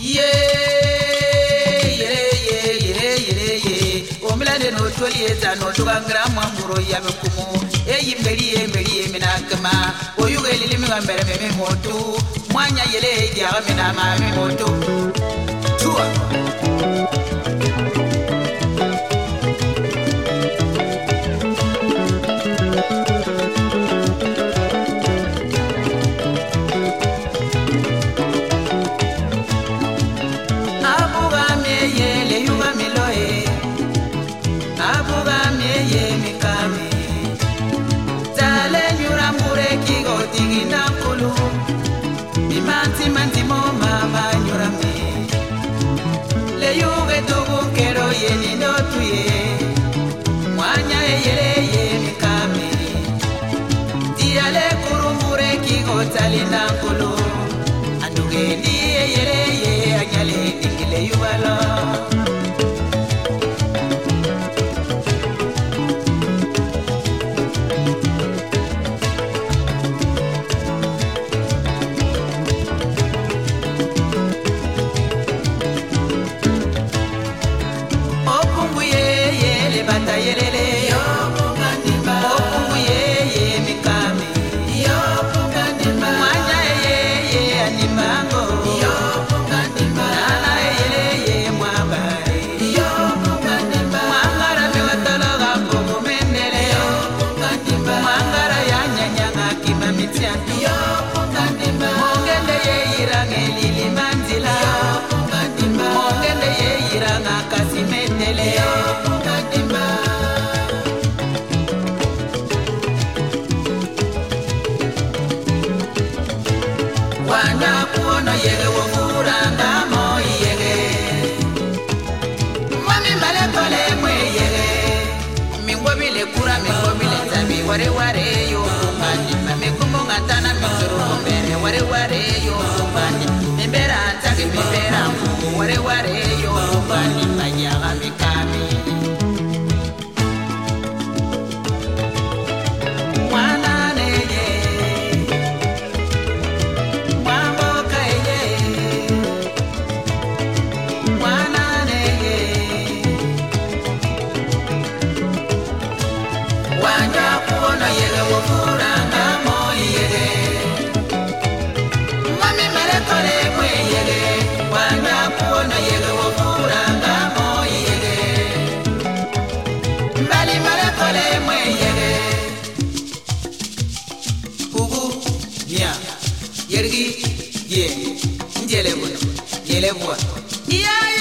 yeah eta no tuga ngrama muro ya mkumu eyi mbeli e mbeli e mina kama oyuga elimi wa mbere me motu yele ya mina ma anyali nankolo andugeni eyereye anyali ingile yuwa nakuona yege wofuranga moi yege mwami pole mwe kura tabi nya yergi ye njele bwa yele yeah